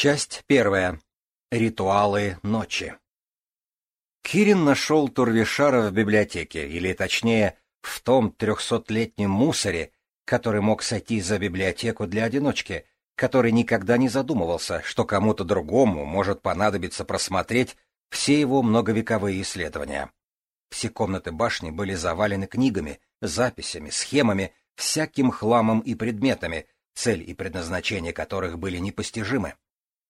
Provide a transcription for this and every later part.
Часть первая. Ритуалы ночи. Кирин нашел Турвишара в библиотеке, или точнее, в том трехсотлетнем мусоре, который мог сойти за библиотеку для одиночки, который никогда не задумывался, что кому-то другому может понадобиться просмотреть все его многовековые исследования. Все комнаты башни были завалены книгами, записями, схемами, всяким хламом и предметами, цель и предназначение которых были непостижимы.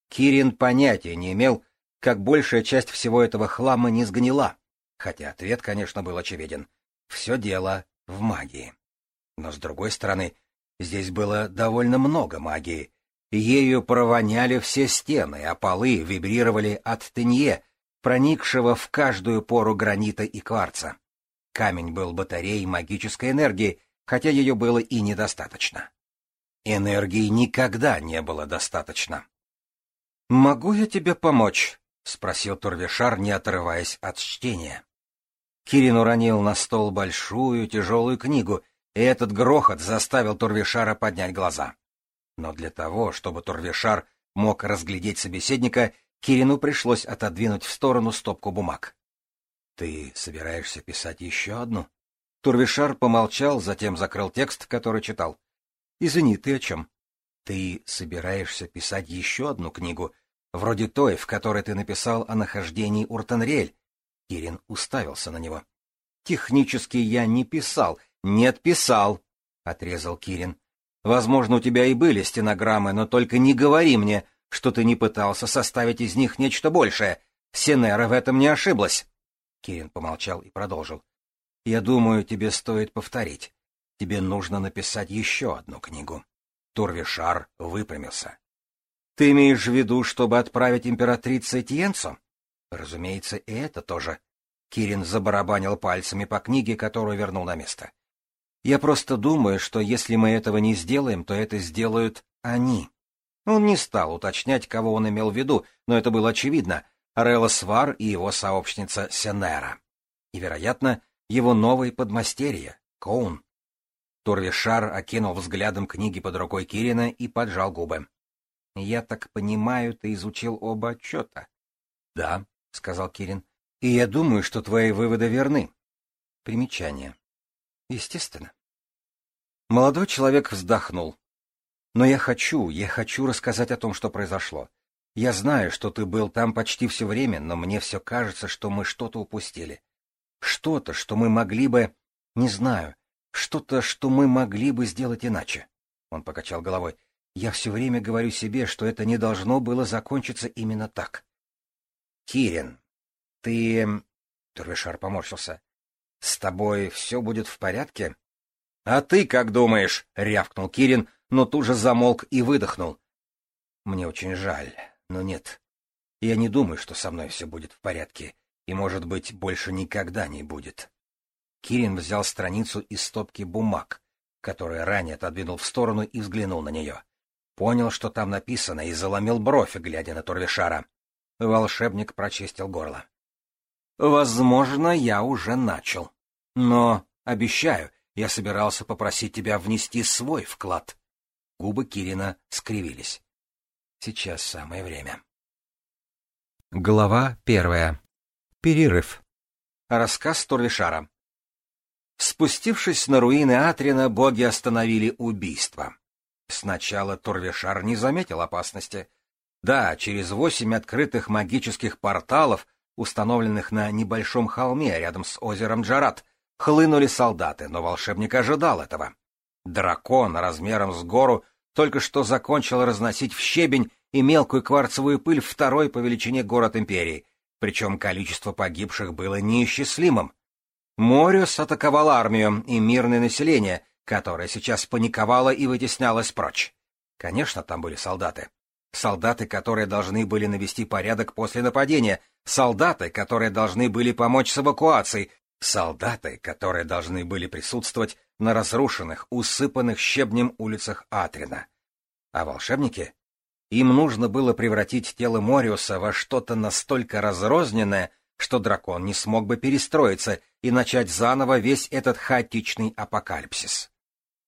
Кирин понятия не имел, как большая часть всего этого хлама не сгнила, хотя ответ, конечно, был очевиден. Все дело в магии. Но, с другой стороны, здесь было довольно много магии. Ею провоняли все стены, а полы вибрировали от тенье, проникшего в каждую пору гранита и кварца. Камень был батареей магической энергии, хотя ее было и недостаточно. Энергии никогда не было достаточно. «Могу я тебе помочь?» — спросил Турвишар, не отрываясь от чтения. Кирин уронил на стол большую тяжелую книгу, и этот грохот заставил Турвишара поднять глаза. Но для того, чтобы Турвишар мог разглядеть собеседника, Кирину пришлось отодвинуть в сторону стопку бумаг. «Ты собираешься писать еще одну?» Турвишар помолчал, затем закрыл текст, который читал. «Извини, ты о чем?» Ты собираешься писать еще одну книгу, вроде той, в которой ты написал о нахождении Уртенрель? Кирин уставился на него. Технически я не писал. Нет, писал, отрезал Кирин. Возможно, у тебя и были стенограммы, но только не говори мне, что ты не пытался составить из них нечто большее. Сенера в этом не ошиблась. Кирин помолчал и продолжил. Я думаю, тебе стоит повторить. Тебе нужно написать еще одну книгу. Турвишар выпрямился. «Ты имеешь в виду, чтобы отправить императрице Тиенцу?» «Разумеется, и это тоже». Кирин забарабанил пальцами по книге, которую вернул на место. «Я просто думаю, что если мы этого не сделаем, то это сделают они». Он не стал уточнять, кого он имел в виду, но это было очевидно — Релла Свар и его сообщница Сенера. И, вероятно, его новые подмастерья — Коун. Торвишар окинул взглядом книги под рукой Кирина и поджал губы. — Я так понимаю, ты изучил оба отчета? — Да, — сказал Кирин. — И я думаю, что твои выводы верны. Примечание. — Естественно. Молодой человек вздохнул. — Но я хочу, я хочу рассказать о том, что произошло. Я знаю, что ты был там почти все время, но мне все кажется, что мы что-то упустили. Что-то, что мы могли бы... Не знаю. Что-то, что мы могли бы сделать иначе. Он покачал головой. Я все время говорю себе, что это не должно было закончиться именно так. Кирин, ты... Турвишар поморщился. С тобой все будет в порядке? А ты как думаешь? Рявкнул Кирин, но тут же замолк и выдохнул. Мне очень жаль, но нет. Я не думаю, что со мной все будет в порядке, и, может быть, больше никогда не будет. Кирин взял страницу из стопки бумаг, которую ранее отодвинул в сторону и взглянул на нее. Понял, что там написано, и заломил бровь, глядя на Турвишара. Волшебник прочистил горло. «Возможно, я уже начал. Но, обещаю, я собирался попросить тебя внести свой вклад». Губы Кирина скривились. «Сейчас самое время». Глава первая. Перерыв. Рассказ Турвишара. Спустившись на руины Атрина, боги остановили убийство. Сначала Торвишар не заметил опасности. Да, через восемь открытых магических порталов, установленных на небольшом холме рядом с озером Джарат, хлынули солдаты, но волшебник ожидал этого. Дракон размером с гору только что закончил разносить в щебень и мелкую кварцевую пыль второй по величине город империи, причем количество погибших было неисчислимым. Мориус атаковал армию и мирное население, которое сейчас паниковало и вытеснялось прочь. Конечно, там были солдаты. Солдаты, которые должны были навести порядок после нападения, солдаты, которые должны были помочь с эвакуацией, солдаты, которые должны были присутствовать на разрушенных, усыпанных щебнем улицах Атрина. А волшебники? Им нужно было превратить тело Мориуса во что-то настолько разрозненное, что дракон не смог бы перестроиться и начать заново весь этот хаотичный апокалипсис.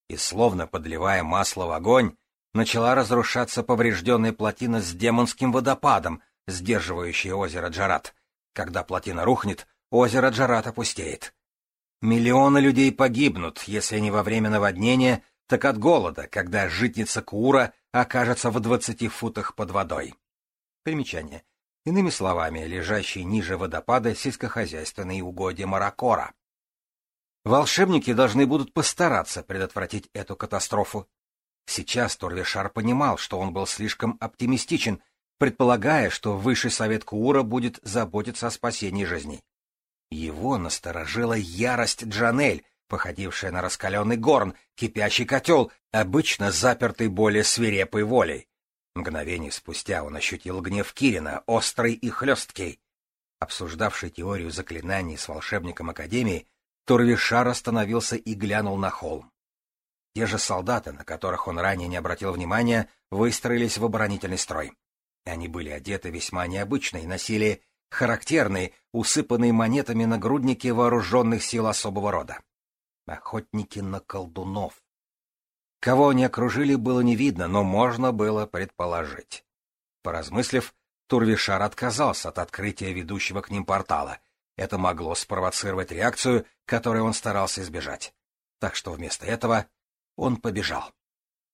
И словно подливая масло в огонь, начала разрушаться поврежденная плотина с демонским водопадом, сдерживающая озеро Джарат. Когда плотина рухнет, озеро Джарат опустеет. Миллионы людей погибнут, если не во время наводнения, так от голода, когда житница Кура окажется в 20 футах под водой. Примечание иными словами, лежащей ниже водопада сельскохозяйственные угодья Маракора. Волшебники должны будут постараться предотвратить эту катастрофу. Сейчас Турвишар понимал, что он был слишком оптимистичен, предполагая, что Высший Совет Куура будет заботиться о спасении жизней. Его насторожила ярость Джанель, походившая на раскаленный горн, кипящий котел, обычно запертый более свирепой волей. Мгновение спустя он ощутил гнев Кирина, острый и хлесткий. Обсуждавший теорию заклинаний с волшебником Академии, Турвишар остановился и глянул на холм. Те же солдаты, на которых он ранее не обратил внимания, выстроились в оборонительный строй. Они были одеты весьма необычно и носили характерные, усыпанные монетами нагрудники вооруженных сил особого рода. Охотники на колдунов. Кого они окружили, было не видно, но можно было предположить. Поразмыслив, Турвишар отказался от открытия ведущего к ним портала. Это могло спровоцировать реакцию, которой он старался избежать. Так что вместо этого он побежал.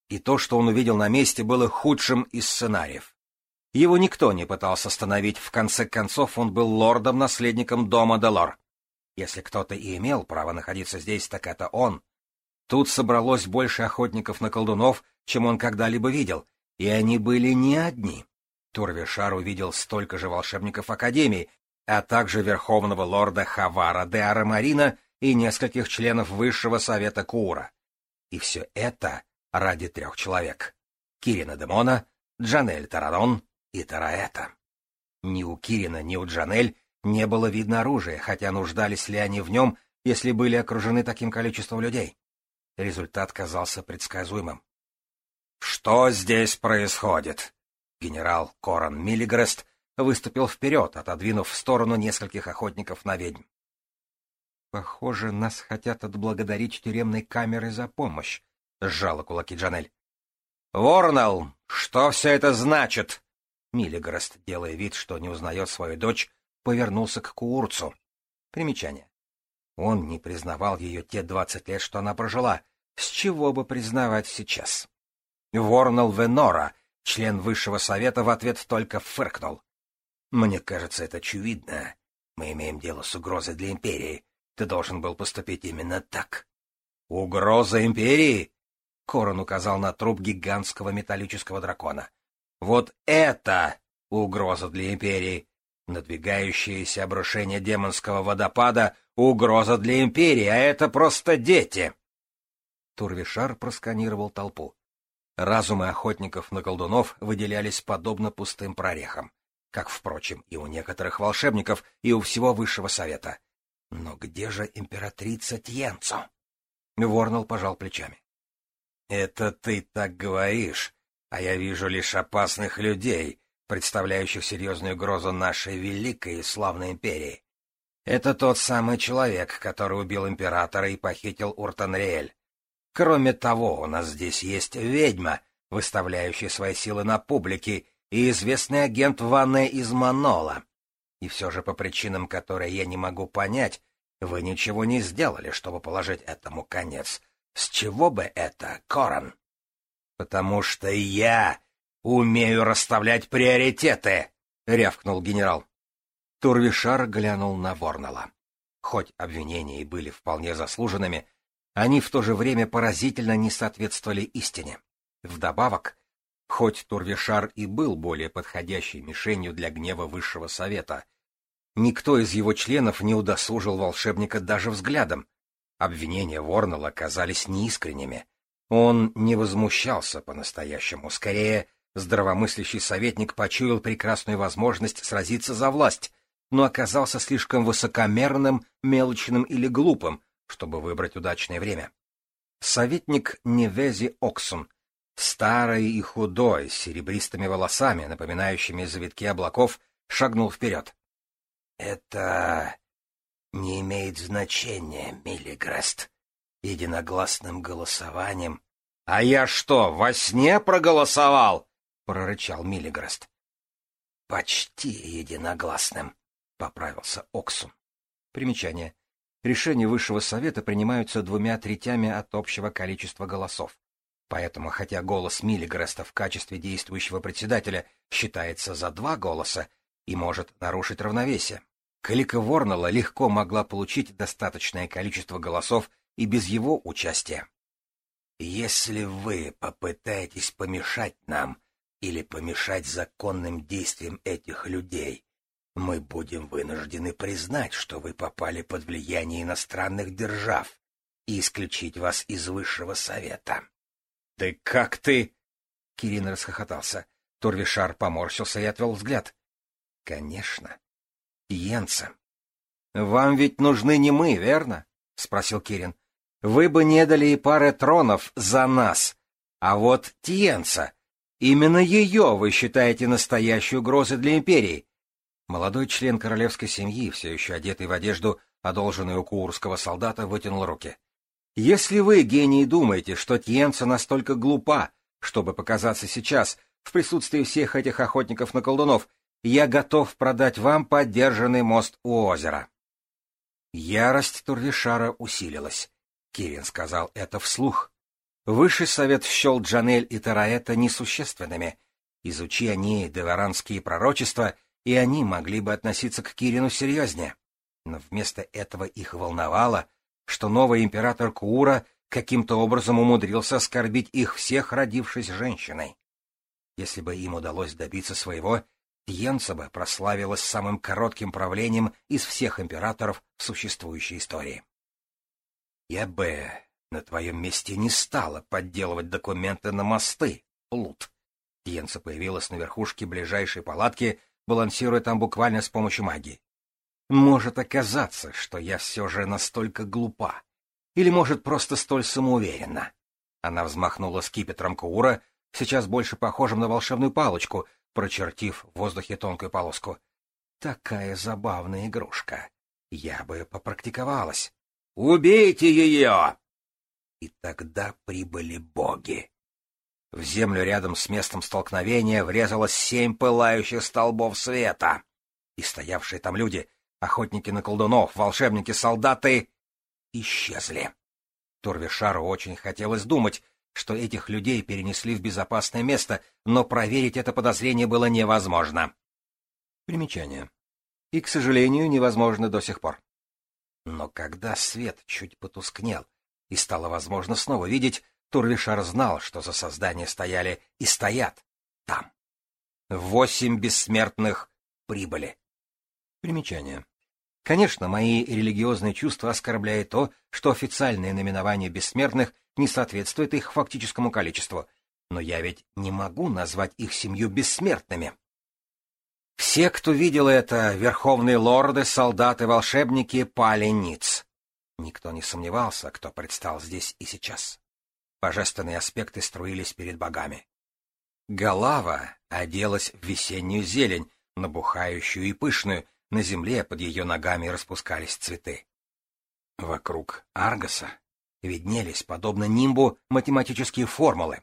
И то, что он увидел на месте, было худшим из сценариев. Его никто не пытался остановить, в конце концов он был лордом-наследником дома Делор. Если кто-то и имел право находиться здесь, так это он. Тут собралось больше охотников на колдунов, чем он когда-либо видел, и они были не одни. Турвишар увидел столько же волшебников Академии, а также верховного лорда Хавара де Арамарина и нескольких членов Высшего Совета Кура. И все это ради трех человек — Кирина Демона, Джанель Таранон и Тараэта. Ни у Кирина, ни у Джанель не было видно оружия, хотя нуждались ли они в нем, если были окружены таким количеством людей. Результат казался предсказуемым. «Что здесь происходит?» Генерал Корон Миллигрест выступил вперед, отодвинув в сторону нескольких охотников на ведьм. «Похоже, нас хотят отблагодарить тюремной камерой за помощь», — сжала кулаки Джанель. «Ворнелл, что все это значит?» Миллигрест, делая вид, что не узнает свою дочь, повернулся к Куурцу. Примечание. Он не признавал ее те двадцать лет, что она прожила, с чего бы признавать сейчас. Ворнелл Венора, член Высшего Совета, в ответ только фыркнул. «Мне кажется, это очевидно. Мы имеем дело с угрозой для Империи. Ты должен был поступить именно так». «Угроза Империи?» Корон указал на труп гигантского металлического дракона. «Вот это угроза для Империи! Надвигающееся обрушение демонского водопада — угроза для Империи, а это просто дети! Турвишар просканировал толпу. Разумы охотников на колдунов выделялись подобно пустым прорехам, как, впрочем, и у некоторых волшебников, и у всего Высшего Совета. Но где же императрица Тьенцо? Ворнелл пожал плечами. — Это ты так говоришь, а я вижу лишь опасных людей, представляющих серьезную угрозу нашей великой и славной империи. Это тот самый человек, который убил императора и похитил Уртанриэль. Кроме того, у нас здесь есть ведьма, выставляющая свои силы на публике, и известный агент Ванне из Манола. И все же по причинам, которые я не могу понять, вы ничего не сделали, чтобы положить этому конец. С чего бы это, Коран? Потому что я «Умею расставлять приоритеты!» — рявкнул генерал. Турвишар глянул на Ворнала. Хоть обвинения и были вполне заслуженными, они в то же время поразительно не соответствовали истине. Вдобавок, хоть Турвишар и был более подходящей мишенью для гнева Высшего Совета, никто из его членов не удосужил волшебника даже взглядом. Обвинения Ворнелла казались неискренними. Он не возмущался по-настоящему, скорее Здравомыслящий советник почуял прекрасную возможность сразиться за власть, но оказался слишком высокомерным, мелочным или глупым, чтобы выбрать удачное время. Советник Невези Оксун, старый и худой, с серебристыми волосами, напоминающими завитки облаков, шагнул вперед. — Это не имеет значения, Миллигрест. Единогласным голосованием... — А я что, во сне проголосовал? — прорычал Миллигрест. «Почти единогласным», — поправился Оксун. Примечание. Решения Высшего Совета принимаются двумя третями от общего количества голосов. Поэтому, хотя голос Миллигреста в качестве действующего председателя считается за два голоса и может нарушить равновесие, Калика Ворнелла легко могла получить достаточное количество голосов и без его участия. «Если вы попытаетесь помешать нам, или помешать законным действиям этих людей, мы будем вынуждены признать, что вы попали под влияние иностранных держав и исключить вас из высшего совета. — Да как ты? — Кирин расхохотался. Турвишар поморщился и отвел взгляд. — Конечно. Пьенца. — Вам ведь нужны не мы, верно? — спросил Кирин. — Вы бы не дали и пары тронов за нас. А вот Тиенца Именно ее вы считаете настоящей угрозой для империи. Молодой член королевской семьи, все еще одетый в одежду, одолженную у курского солдата, вытянул руки. Если вы, гении, думаете, что Тьенца настолько глупа, чтобы показаться сейчас, в присутствии всех этих охотников на колдунов, я готов продать вам поддержанный мост у озера. Ярость Турлишара усилилась. Кирин сказал это вслух. Высший совет счел Джанель и Тараэта несущественными. Изучи они деворанские пророчества, и они могли бы относиться к Кирину серьезнее. Но вместо этого их волновало, что новый император Куура каким-то образом умудрился оскорбить их всех, родившись женщиной. Если бы им удалось добиться своего, Тьенца бы прославилась самым коротким правлением из всех императоров в существующей истории. Я бы на твоем месте не стало подделывать документы на мосты, плут. Тьенца появилась на верхушке ближайшей палатки, балансируя там буквально с помощью магии. Может оказаться, что я все же настолько глупа. Или, может, просто столь самоуверенна. Она взмахнула скипетром Куура, сейчас больше похожим на волшебную палочку, прочертив в воздухе тонкую полоску. Такая забавная игрушка. Я бы попрактиковалась. «Убейте ее!» И тогда прибыли боги. В землю рядом с местом столкновения врезалось семь пылающих столбов света. И стоявшие там люди, охотники на колдунов, волшебники, солдаты, исчезли. Торвишару очень хотелось думать, что этих людей перенесли в безопасное место, но проверить это подозрение было невозможно. Примечание. И, к сожалению, невозможно до сих пор. Но когда свет чуть потускнел, и стало возможно снова видеть, Турвишар знал, что за создание стояли и стоят там. Восемь бессмертных прибыли. Примечание. Конечно, мои религиозные чувства оскорбляют то, что официальное наименование бессмертных не соответствует их фактическому количеству, но я ведь не могу назвать их семью бессмертными. Все, кто видел это, верховные лорды, солдаты, волшебники, пали ниц. Никто не сомневался, кто предстал здесь и сейчас. Божественные аспекты струились перед богами. Голова оделась в весеннюю зелень, набухающую и пышную, на земле под ее ногами распускались цветы. Вокруг Аргоса виднелись, подобно нимбу, математические формулы.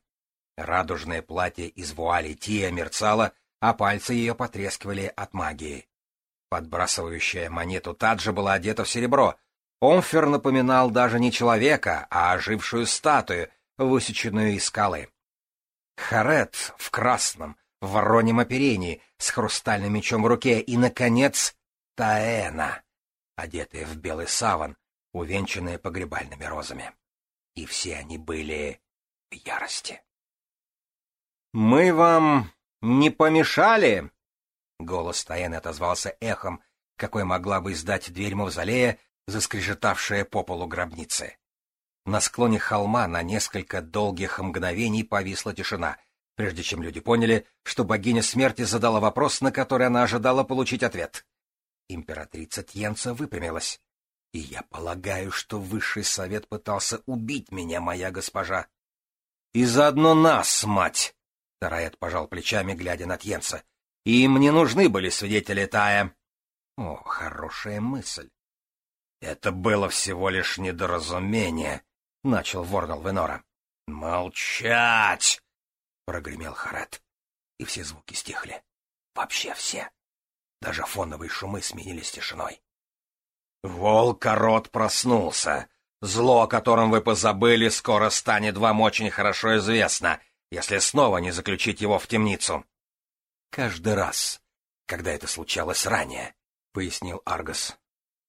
Радужное платье из вуали Тия мерцало, а пальцы ее потрескивали от магии. Подбрасывающая монету Таджа была одета в серебро, Омфер напоминал даже не человека, а ожившую статую, высеченную из скалы. Харет в красном, в вороньем оперении, с хрустальным мечом в руке, и, наконец, Таэна, одетая в белый саван, увенчанная погребальными розами. И все они были в ярости. «Мы вам не помешали?» Голос Таэны отозвался эхом, какой могла бы издать дверь мавзолея, заскрежетавшая по полу гробницы. На склоне холма на несколько долгих мгновений повисла тишина, прежде чем люди поняли, что богиня смерти задала вопрос, на который она ожидала получить ответ. Императрица Тьенца выпрямилась. «И я полагаю, что высший совет пытался убить меня, моя госпожа». «И заодно нас, мать!» — Тараэт пожал плечами, глядя на Тьенца. «Им не нужны были свидетели Тая». «О, хорошая мысль!» «Это было всего лишь недоразумение», — начал Воргал Венора. «Молчать!» — прогремел Харат. И все звуки стихли. Вообще все. Даже фоновые шумы сменились тишиной. «Волк-корот проснулся. Зло, о котором вы позабыли, скоро станет вам очень хорошо известно, если снова не заключить его в темницу». «Каждый раз, когда это случалось ранее», — пояснил Аргос,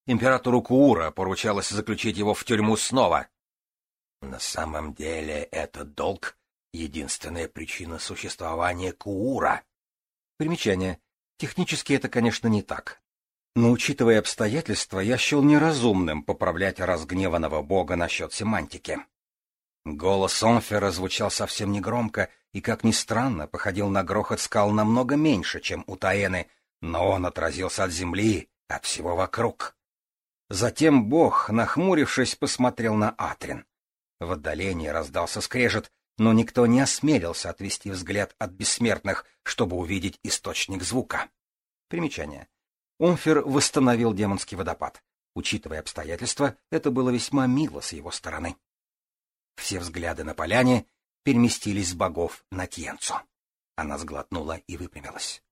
Императору Куура поручалось заключить его в тюрьму снова. На самом деле этот долг — единственная причина существования Куура. Примечание. Технически это, конечно, не так. Но, учитывая обстоятельства, я счел неразумным поправлять разгневанного бога насчет семантики. Голос Онфера звучал совсем негромко и, как ни странно, походил на грохот скал намного меньше, чем у Таэны, но он отразился от земли, от всего вокруг. Затем бог, нахмурившись, посмотрел на Атрин. В отдалении раздался скрежет, но никто не осмелился отвести взгляд от бессмертных, чтобы увидеть источник звука. Примечание. Умфер восстановил демонский водопад. Учитывая обстоятельства, это было весьма мило с его стороны. Все взгляды на поляне переместились с богов на Тьенцу. Она сглотнула и выпрямилась.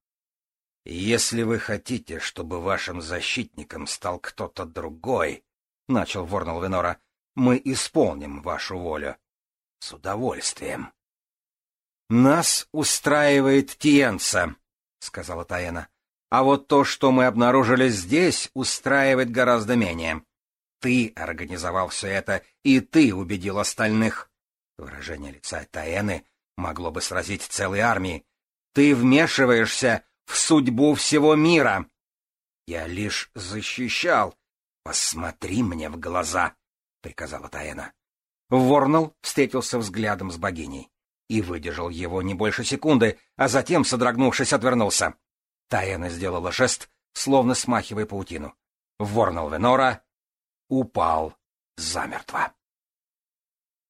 «Если вы хотите, чтобы вашим защитником стал кто-то другой», — начал Ворнал Венора, — «мы исполним вашу волю». «С удовольствием». «Нас устраивает Тиенца», — сказала Таена, «А вот то, что мы обнаружили здесь, устраивает гораздо менее. Ты организовал все это, и ты убедил остальных». Выражение лица Таены могло бы сразить целые армии. «Ты вмешиваешься...» в судьбу всего мира. Я лишь защищал. Посмотри мне в глаза, приказала Таена. Ворнал встретился взглядом с богиней и выдержал его не больше секунды, а затем, содрогнувшись, отвернулся. Таена сделала жест, словно смахивая паутину. Ворнал Венора упал замертво.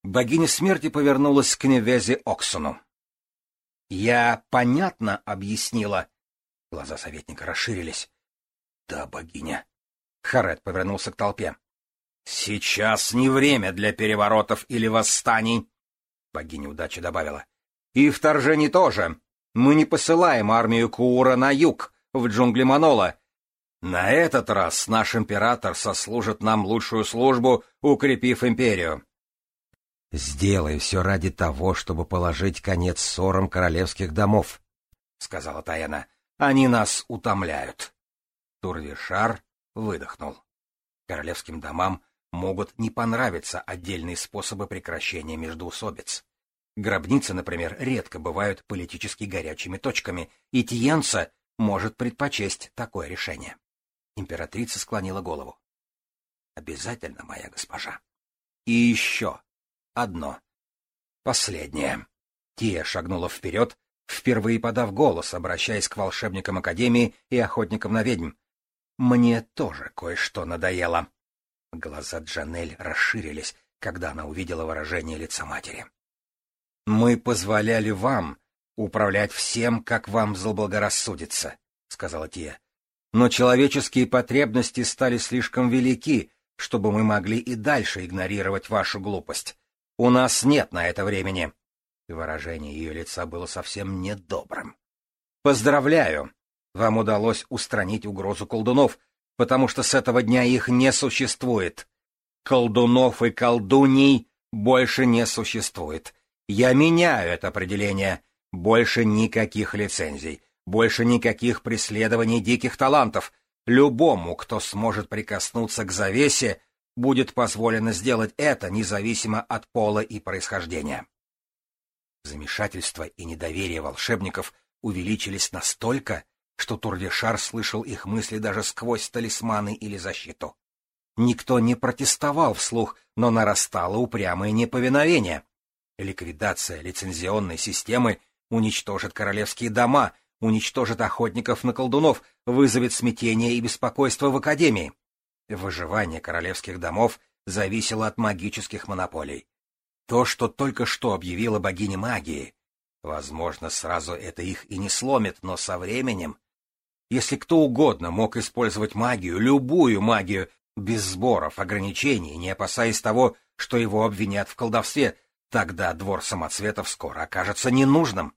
Богиня смерти повернулась к Невезе Оксуну. — Я понятно объяснила, Глаза советника расширились. «Да, богиня!» Харет повернулся к толпе. «Сейчас не время для переворотов или восстаний!» Богиня удачи добавила. «И вторжений тоже! Мы не посылаем армию Куура на юг, в джунгли Манола. На этот раз наш император сослужит нам лучшую службу, укрепив империю». «Сделай все ради того, чтобы положить конец ссорам королевских домов», — сказала Таяна. Они нас утомляют. Турвишар выдохнул. Королевским домам могут не понравиться отдельные способы прекращения междоусобиц. Гробницы, например, редко бывают политически горячими точками, и Тиенца может предпочесть такое решение. Императрица склонила голову. «Обязательно, моя госпожа. И еще одно. Последнее». Тия шагнула вперед, впервые подав голос, обращаясь к волшебникам Академии и охотникам на ведьм. «Мне тоже кое-что надоело». Глаза Джанель расширились, когда она увидела выражение лица матери. «Мы позволяли вам управлять всем, как вам заблагорассудится», — сказала Тия. «Но человеческие потребности стали слишком велики, чтобы мы могли и дальше игнорировать вашу глупость. У нас нет на это времени» выражение ее лица было совсем недобрым. «Поздравляю! Вам удалось устранить угрозу колдунов, потому что с этого дня их не существует. Колдунов и колдуней больше не существует. Я меняю это определение. Больше никаких лицензий, больше никаких преследований диких талантов. Любому, кто сможет прикоснуться к завесе, будет позволено сделать это, независимо от пола и происхождения. Замешательство и недоверие волшебников увеличились настолько, что Турдишар слышал их мысли даже сквозь талисманы или защиту. Никто не протестовал вслух, но нарастало упрямое неповиновение. Ликвидация лицензионной системы уничтожит королевские дома, уничтожит охотников на колдунов, вызовет смятение и беспокойство в Академии. Выживание королевских домов зависело от магических монополий. То, что только что объявила богиня магии, возможно, сразу это их и не сломит, но со временем... Если кто угодно мог использовать магию, любую магию, без сборов, ограничений, не опасаясь того, что его обвинят в колдовстве, тогда двор самоцветов скоро окажется ненужным.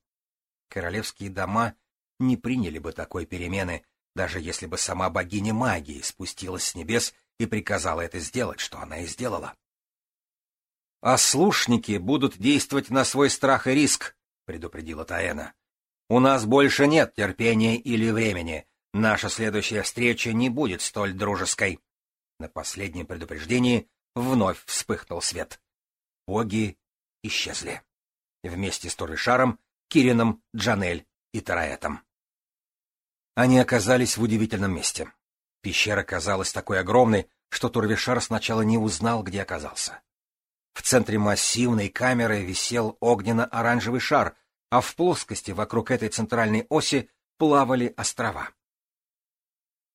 Королевские дома не приняли бы такой перемены, даже если бы сама богиня магии спустилась с небес и приказала это сделать, что она и сделала. А «Ослушники будут действовать на свой страх и риск», — предупредила Таэна. «У нас больше нет терпения или времени. Наша следующая встреча не будет столь дружеской». На последнем предупреждении вновь вспыхнул свет. Боги исчезли. Вместе с Турышаром, Кирином, Джанель и Тараэтом. Они оказались в удивительном месте. Пещера казалась такой огромной, что Турвишар сначала не узнал, где оказался. В центре массивной камеры висел огненно-оранжевый шар, а в плоскости вокруг этой центральной оси плавали острова.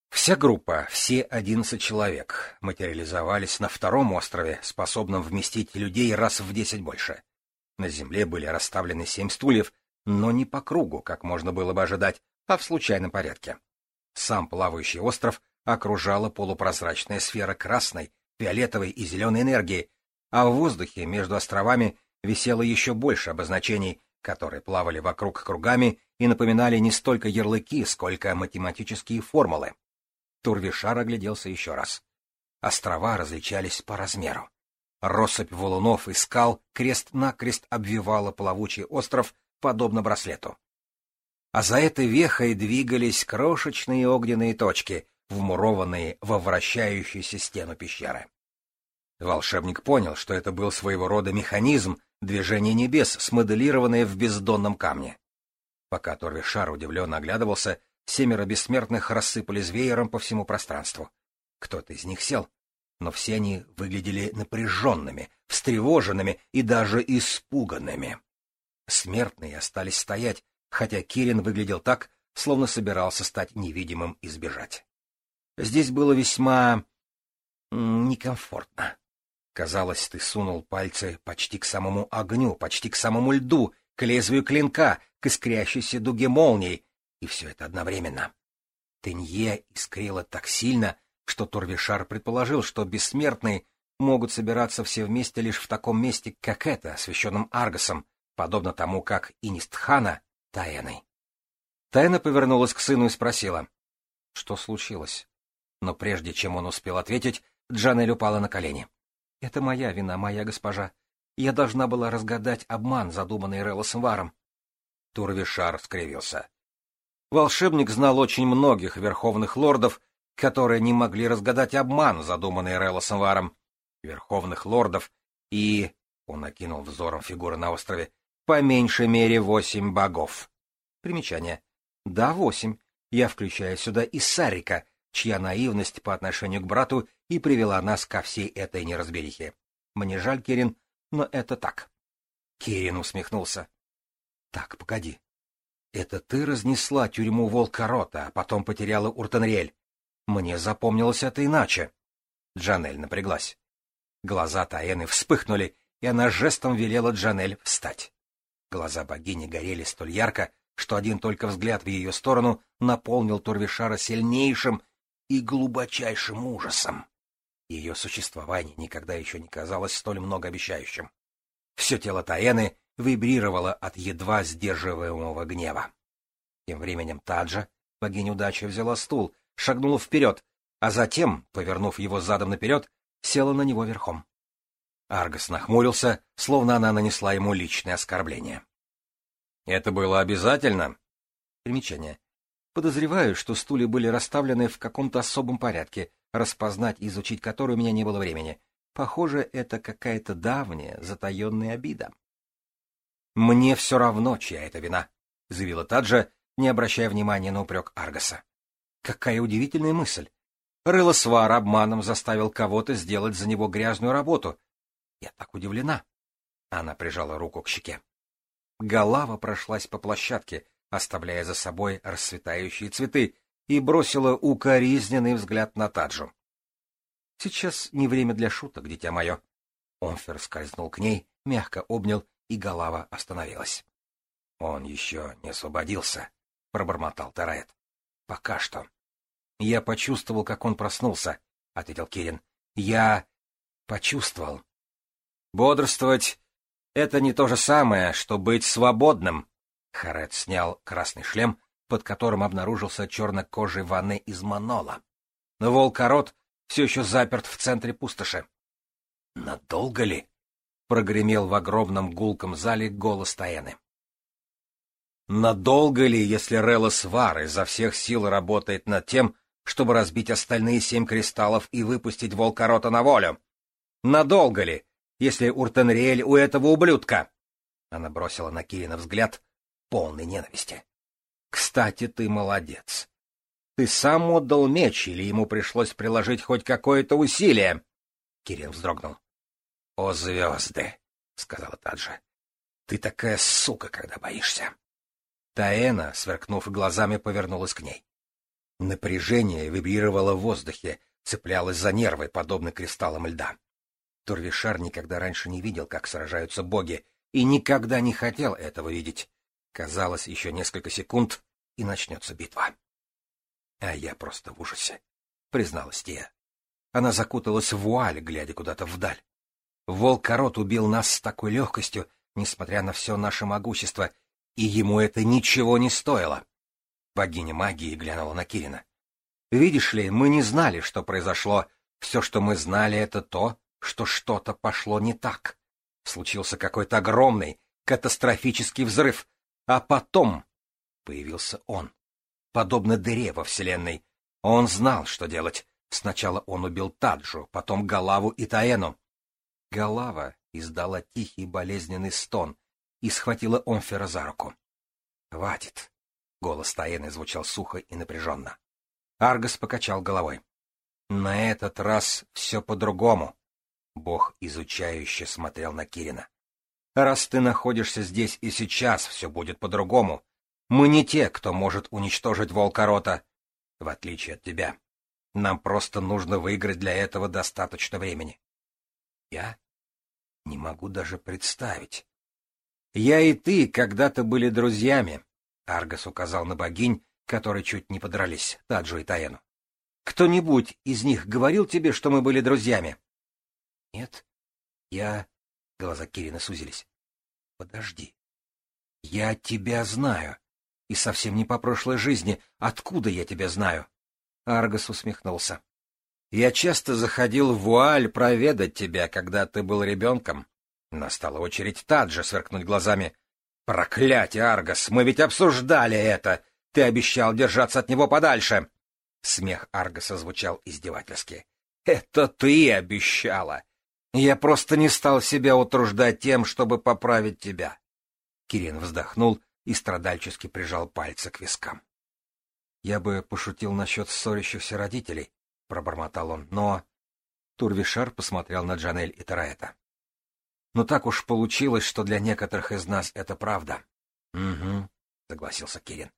Вся группа, все одиннадцать человек, материализовались на втором острове, способном вместить людей раз в десять больше. На земле были расставлены семь стульев, но не по кругу, как можно было бы ожидать, а в случайном порядке. Сам плавающий остров окружала полупрозрачная сфера красной, фиолетовой и зеленой энергии, а в воздухе между островами висело еще больше обозначений, которые плавали вокруг кругами и напоминали не столько ярлыки, сколько математические формулы. Турвишар огляделся еще раз. Острова различались по размеру. Россыпь валунов и скал крест-накрест обвивала плавучий остров, подобно браслету. А за этой вехой двигались крошечные огненные точки, вмурованные во вращающуюся стену пещеры. Волшебник понял, что это был своего рода механизм движения небес, смоделированное в бездонном камне. Пока Торви Шар удивленно оглядывался, семеро бессмертных рассыпались веером по всему пространству. Кто-то из них сел, но все они выглядели напряженными, встревоженными и даже испуганными. Смертные остались стоять, хотя Кирин выглядел так, словно собирался стать невидимым и сбежать. Здесь было весьма... некомфортно. Казалось, ты сунул пальцы почти к самому огню, почти к самому льду, к лезвию клинка, к искрящейся дуге молний, и все это одновременно. Тенье искрило так сильно, что Турвишар предположил, что бессмертные могут собираться все вместе лишь в таком месте, как это, освященном Аргосом, подобно тому, как Инистхана — Таяной. Тайна повернулась к сыну и спросила, что случилось. Но прежде чем он успел ответить, Джанель упала на колени. Это моя вина, моя госпожа. Я должна была разгадать обман, задуманный Релосом Варом. Турвишар скривился. Волшебник знал очень многих верховных лордов, которые не могли разгадать обман, задуманный Релосом Варом. Верховных лордов и... Он окинул взором фигуры на острове. По меньшей мере восемь богов. Примечание. Да, восемь. Я включаю сюда и Сарика, чья наивность по отношению к брату и привела нас ко всей этой неразберихе. Мне жаль, Кирин, но это так. Кирин усмехнулся. Так, погоди. Это ты разнесла тюрьму Волкорота, а потом потеряла Уртенриэль. Мне запомнилось это иначе. Джанель напряглась. Глаза Таэны вспыхнули, и она жестом велела Джанель встать. Глаза богини горели столь ярко, что один только взгляд в ее сторону наполнил Турвишара сильнейшим и глубочайшим ужасом. Ее существование никогда еще не казалось столь многообещающим. Все тело Таэны вибрировало от едва сдерживаемого гнева. Тем временем Таджа, богиня удачи, взяла стул, шагнула вперед, а затем, повернув его задом наперед, села на него верхом. Аргос нахмурился, словно она нанесла ему личное оскорбление. «Это было обязательно?» Примечание. Подозреваю, что стулья были расставлены в каком-то особом порядке, распознать и изучить которую у меня не было времени. Похоже, это какая-то давняя, затаенная обида. «Мне все равно, чья это вина», — заявила Таджа, не обращая внимания на упрек Аргаса. «Какая удивительная мысль! Рылосвар обманом заставил кого-то сделать за него грязную работу. Я так удивлена!» Она прижала руку к щеке. Голава прошлась по площадке, оставляя за собой расцветающие цветы, и бросила укоризненный взгляд на Таджу. — Сейчас не время для шуток, дитя мое. Омфер скользнул к ней, мягко обнял, и голова остановилась. — Он еще не освободился, — пробормотал Тарает. — Пока что. — Я почувствовал, как он проснулся, — ответил Кирин. — Я почувствовал. — Бодрствовать — это не то же самое, что быть свободным. Харет снял красный шлем под которым обнаружился чернокожий ванны из Манола. Но волкорот все еще заперт в центре пустоши. — Надолго ли? — прогремел в огромном гулком зале голос Таэны. Надолго ли, если Релла Свар изо всех сил работает над тем, чтобы разбить остальные семь кристаллов и выпустить волкорота на волю? Надолго ли, если Уртенриэль у этого ублюдка? Она бросила на Кирина взгляд полный ненависти. Кстати, ты молодец. Ты сам отдал меч, или ему пришлось приложить хоть какое-то усилие? Кирилл вздрогнул. — О, звезды! — сказала Таджа. — Ты такая сука, когда боишься. Таэна, сверкнув глазами, повернулась к ней. Напряжение вибрировало в воздухе, цеплялось за нервы, подобно кристаллам льда. Турвишар никогда раньше не видел, как сражаются боги, и никогда не хотел этого видеть. Казалось, еще несколько секунд, и начнется битва. А я просто в ужасе, призналась Тия. Она закуталась в вуаль, глядя куда-то вдаль. Волк-корот убил нас с такой легкостью, несмотря на все наше могущество, и ему это ничего не стоило. Богиня магии глянула на Кирина. «Видишь ли, мы не знали, что произошло. Все, что мы знали, это то, что что-то пошло не так. Случился какой-то огромный, катастрофический взрыв, а потом появился он. Подобно дыре во Вселенной. Он знал, что делать. Сначала он убил Таджу, потом Галаву и Таэну. Галава издала тихий болезненный стон, и схватила Омфера за руку. «Хватит!» — голос Таэны звучал сухо и напряженно. Аргос покачал головой. «На этот раз все по-другому!» Бог изучающе смотрел на Кирина. Раз ты находишься здесь и сейчас, все будет по-другому. Мы не те, кто может уничтожить Волкорота, в отличие от тебя. Нам просто нужно выиграть для этого достаточно времени. Я не могу даже представить. Я и ты когда-то были друзьями, — Аргас указал на богинь, которые чуть не подрались, Таджу и Таену. — Кто-нибудь из них говорил тебе, что мы были друзьями? — Нет, я Глаза Кирина сузились. «Подожди. Я тебя знаю. И совсем не по прошлой жизни. Откуда я тебя знаю?» Аргос усмехнулся. «Я часто заходил в вуаль проведать тебя, когда ты был ребенком. Настала очередь Таджа сверкнуть глазами. «Проклятие, Аргос! Мы ведь обсуждали это! Ты обещал держаться от него подальше!» Смех Аргоса звучал издевательски. «Это ты обещала! Я просто не стал себя утруждать тем, чтобы поправить тебя. Кирин вздохнул и страдальчески прижал пальцы к вискам. Я бы пошутил насчет ссорящихся родителей, пробормотал он, но... Турвишар посмотрел на Джанель и Тараэта. Но так уж получилось, что для некоторых из нас это правда. — Угу, — согласился Кирин.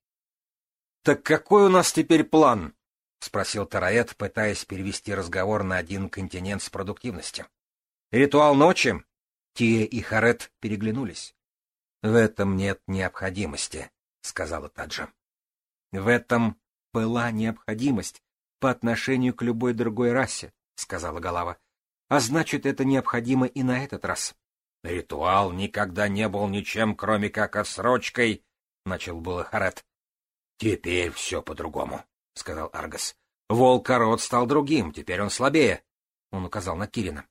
— Так какой у нас теперь план? — спросил Тараэт, пытаясь перевести разговор на один континент с продуктивностью. Ритуал ночи? Тия и Харет переглянулись. В этом нет необходимости, сказала Таджа. В этом была необходимость по отношению к любой другой расе, сказала Голова. А значит, это необходимо и на этот раз. Ритуал никогда не был ничем, кроме как отсрочкой, начал было Харет. Теперь все по-другому, сказал Аргас. Волкород стал другим, теперь он слабее, он указал на Кирина.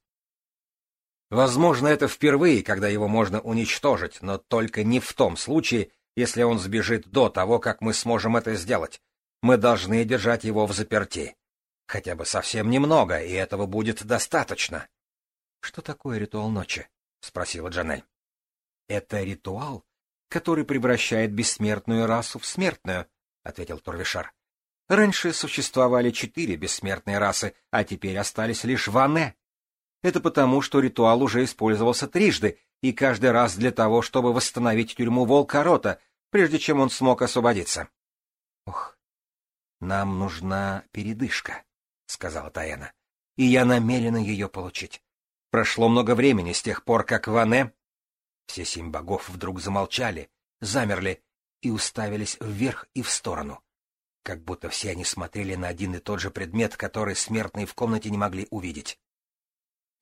Возможно, это впервые, когда его можно уничтожить, но только не в том случае, если он сбежит до того, как мы сможем это сделать. Мы должны держать его в заперти. Хотя бы совсем немного, и этого будет достаточно. — Что такое ритуал ночи? — спросила Джанель. — Это ритуал, который превращает бессмертную расу в смертную, — ответил Турвишар. — Раньше существовали четыре бессмертные расы, а теперь остались лишь Ване. Это потому, что ритуал уже использовался трижды, и каждый раз для того, чтобы восстановить тюрьму волка Рота, прежде чем он смог освободиться. — Ох, нам нужна передышка, — сказала Таяна, — и я намерена ее получить. Прошло много времени с тех пор, как Ване... Все семь богов вдруг замолчали, замерли и уставились вверх и в сторону, как будто все они смотрели на один и тот же предмет, который смертные в комнате не могли увидеть.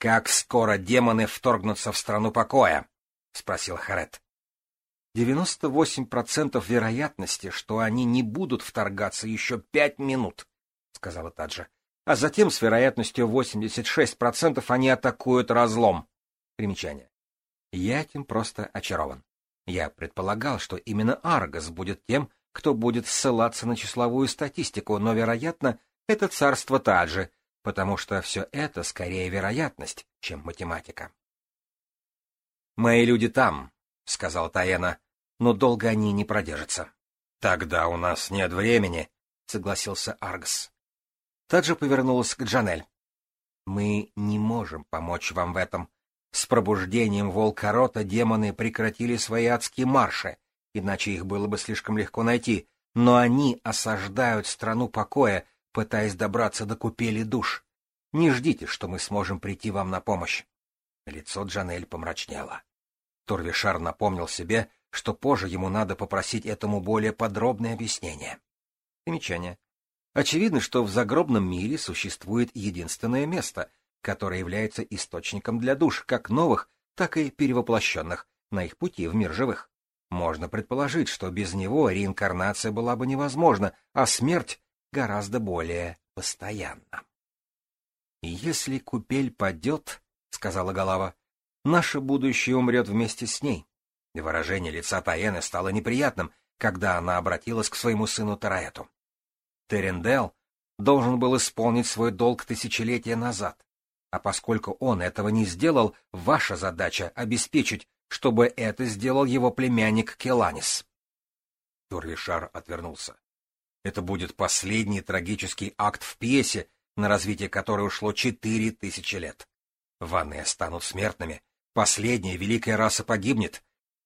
— Как скоро демоны вторгнутся в страну покоя? — спросил Харет. — 98% вероятности, что они не будут вторгаться еще пять минут, — сказала Таджа. — А затем с вероятностью 86% они атакуют разлом. Примечание. Я этим просто очарован. Я предполагал, что именно Аргос будет тем, кто будет ссылаться на числовую статистику, но, вероятно, это царство Таджи — потому что все это скорее вероятность, чем математика. «Мои люди там», — сказал Таэна, — «но долго они не продержатся». «Тогда у нас нет времени», — согласился Аргс. Таджа повернулась к Джанель. «Мы не можем помочь вам в этом. С пробуждением волкорота демоны прекратили свои адские марши, иначе их было бы слишком легко найти, но они осаждают страну покоя, пытаясь добраться до купели душ. Не ждите, что мы сможем прийти вам на помощь. Лицо Джанель помрачнело. Турвишар напомнил себе, что позже ему надо попросить этому более подробное объяснение. Примечание. Очевидно, что в загробном мире существует единственное место, которое является источником для душ, как новых, так и перевоплощенных, на их пути в мир живых. Можно предположить, что без него реинкарнация была бы невозможна, а смерть гораздо более постоянно. «Если купель падет, — сказала голова, — наше будущее умрет вместе с ней». Выражение лица Таены стало неприятным, когда она обратилась к своему сыну Тараэту. Терендел должен был исполнить свой долг тысячелетия назад, а поскольку он этого не сделал, ваша задача — обеспечить, чтобы это сделал его племянник Келанис. Турлишар отвернулся. Это будет последний трагический акт в пьесе, на развитие которой ушло четыре тысячи лет. Ванны станут смертными. Последняя великая раса погибнет.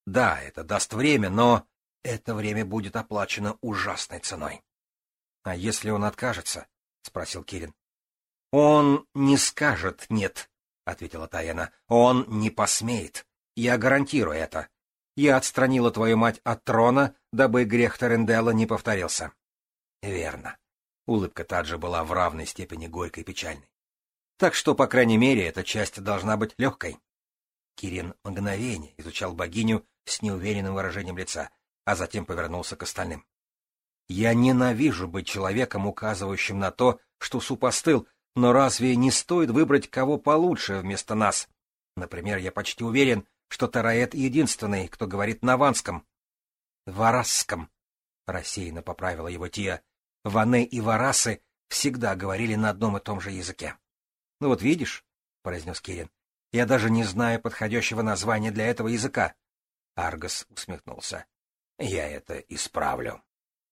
Да, это даст время, но это время будет оплачено ужасной ценой. — А если он откажется? — спросил Кирин. — Он не скажет «нет», — ответила Таяна. — Он не посмеет. Я гарантирую это. Я отстранила твою мать от трона, дабы грех Торренделла не повторился. Верно. Улыбка Таджа была в равной степени горькой и печальной. Так что, по крайней мере, эта часть должна быть легкой. Кирин мгновение изучал богиню с неуверенным выражением лица, а затем повернулся к остальным. «Я ненавижу быть человеком, указывающим на то, что суп остыл, но разве не стоит выбрать кого получше вместо нас? Например, я почти уверен, что Тараэт единственный, кто говорит на ванском». «Варасском», — рассеянно поправила его Тия. Ване и Варасы всегда говорили на одном и том же языке. — Ну вот видишь, — произнес Кирин, — я даже не знаю подходящего названия для этого языка. Аргос усмехнулся. — Я это исправлю.